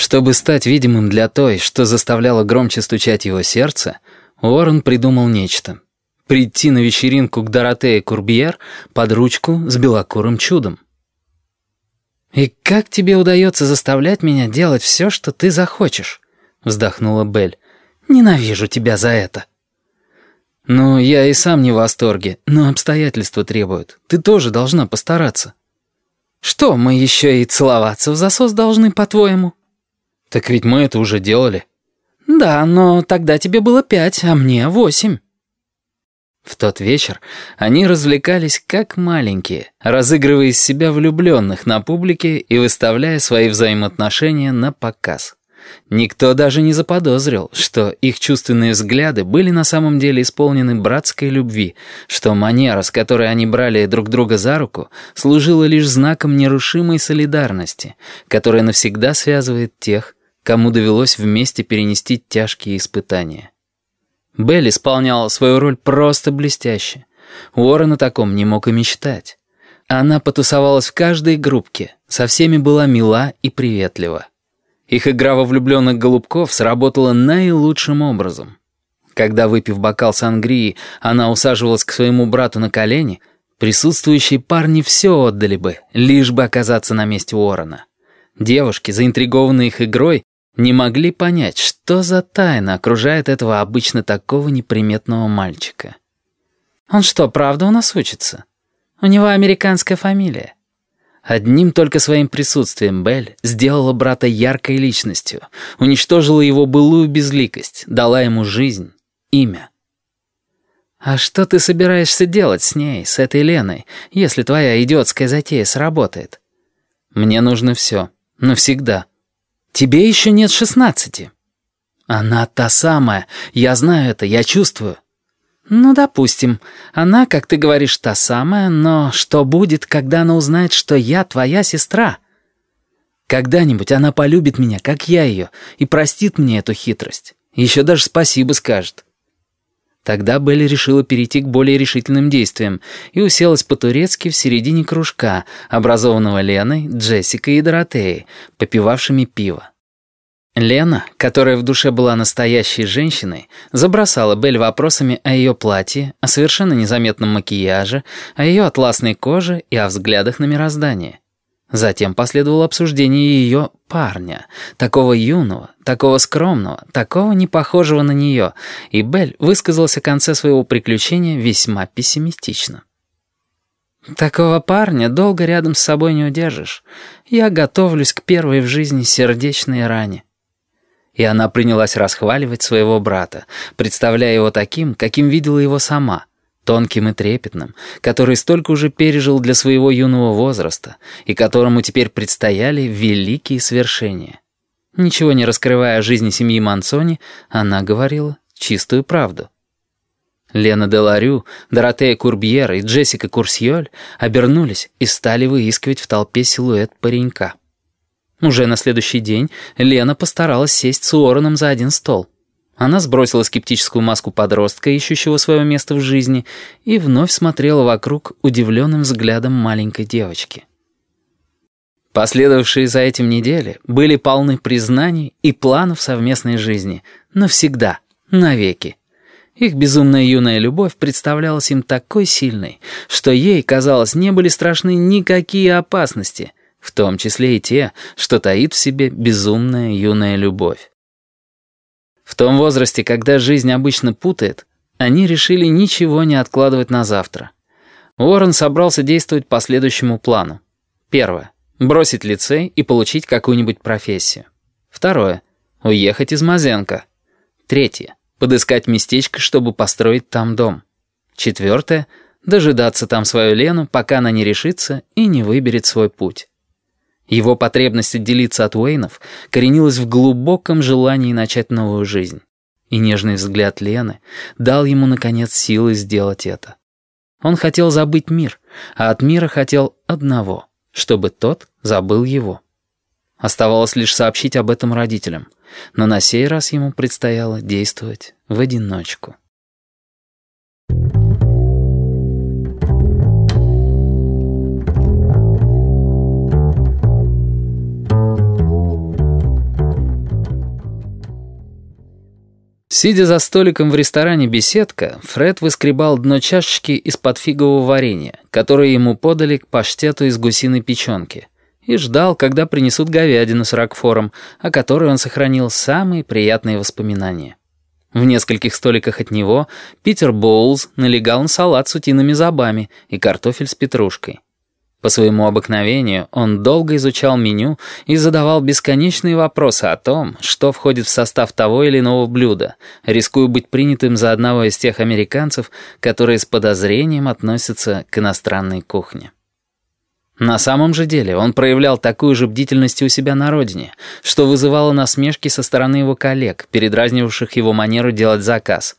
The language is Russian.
Чтобы стать видимым для той, что заставляло громче стучать его сердце, Уоррен придумал нечто. Прийти на вечеринку к Доротее Курбьер под ручку с белокурым чудом. «И как тебе удается заставлять меня делать все, что ты захочешь?» — вздохнула Белль. «Ненавижу тебя за это». «Ну, я и сам не в восторге, но обстоятельства требуют. Ты тоже должна постараться». «Что, мы еще и целоваться в засос должны, по-твоему?» «Так ведь мы это уже делали». «Да, но тогда тебе было пять, а мне восемь». В тот вечер они развлекались как маленькие, разыгрывая из себя влюбленных на публике и выставляя свои взаимоотношения на показ. Никто даже не заподозрил, что их чувственные взгляды были на самом деле исполнены братской любви, что манера, с которой они брали друг друга за руку, служила лишь знаком нерушимой солидарности, которая навсегда связывает тех, кому довелось вместе перенести тяжкие испытания. Белль исполняла свою роль просто блестяще. Уоррен о таком не мог и мечтать. Она потусовалась в каждой группке, со всеми была мила и приветлива. Их игра во влюбленных голубков сработала наилучшим образом. Когда, выпив бокал сангрии, она усаживалась к своему брату на колени, присутствующие парни все отдали бы, лишь бы оказаться на месте Уоррена. Девушки, заинтригованные их игрой, не могли понять, что за тайна окружает этого обычно такого неприметного мальчика. «Он что, правда у нас учится? У него американская фамилия». Одним только своим присутствием Белль сделала брата яркой личностью, уничтожила его былую безликость, дала ему жизнь, имя. «А что ты собираешься делать с ней, с этой Леной, если твоя идиотская затея сработает?» «Мне нужно все. Навсегда». Тебе еще нет шестнадцати». «Она та самая. Я знаю это, я чувствую». «Ну, допустим. Она, как ты говоришь, та самая, но что будет, когда она узнает, что я твоя сестра?» «Когда-нибудь она полюбит меня, как я ее, и простит мне эту хитрость. Еще даже спасибо скажет». Тогда Белли решила перейти к более решительным действиям и уселась по-турецки в середине кружка, образованного Леной, Джессикой и Доротеей, попивавшими пиво. Лена, которая в душе была настоящей женщиной, забросала Белль вопросами о ее платье, о совершенно незаметном макияже, о ее атласной коже и о взглядах на мироздание. Затем последовало обсуждение ее парня, такого юного, такого скромного, такого не похожего на нее, и Белль высказалась о конце своего приключения весьма пессимистично. «Такого парня долго рядом с собой не удержишь. Я готовлюсь к первой в жизни сердечной ране». И она принялась расхваливать своего брата, представляя его таким, каким видела его сама — тонким и трепетным, который столько уже пережил для своего юного возраста и которому теперь предстояли великие свершения. Ничего не раскрывая о жизни семьи Мансони, она говорила чистую правду. Лена Деларю, Доротея Курбьер и Джессика Курсьоль обернулись и стали выискивать в толпе силуэт паренька. Уже на следующий день Лена постаралась сесть с Уорреном за один стол. Она сбросила скептическую маску подростка, ищущего свое место в жизни, и вновь смотрела вокруг удивленным взглядом маленькой девочки. Последовавшие за этим недели были полны признаний и планов совместной жизни. Навсегда, навеки. Их безумная юная любовь представлялась им такой сильной, что ей, казалось, не были страшны никакие опасности, в том числе и те, что таит в себе безумная юная любовь. В том возрасте, когда жизнь обычно путает, они решили ничего не откладывать на завтра. Уоррен собрался действовать по следующему плану. Первое. Бросить лицей и получить какую-нибудь профессию. Второе. Уехать из Мазенко. Третье. Подыскать местечко, чтобы построить там дом. Четвертое. Дожидаться там свою Лену, пока она не решится и не выберет свой путь. Его потребность отделиться от Уэйнов коренилась в глубоком желании начать новую жизнь. И нежный взгляд Лены дал ему, наконец, силы сделать это. Он хотел забыть мир, а от мира хотел одного, чтобы тот забыл его. Оставалось лишь сообщить об этом родителям, но на сей раз ему предстояло действовать в одиночку. Сидя за столиком в ресторане «Беседка», Фред выскребал дно чашечки из-под фигового варенья, которое ему подали к паштету из гусиной печенки, и ждал, когда принесут говядину с ракфором, о которой он сохранил самые приятные воспоминания. В нескольких столиках от него Питер Боулз налегал на салат с утиными зубами и картофель с петрушкой. По своему обыкновению он долго изучал меню и задавал бесконечные вопросы о том, что входит в состав того или иного блюда, рискуя быть принятым за одного из тех американцев, которые с подозрением относятся к иностранной кухне. На самом же деле он проявлял такую же бдительность у себя на родине, что вызывало насмешки со стороны его коллег, передразнивавших его манеру делать заказ,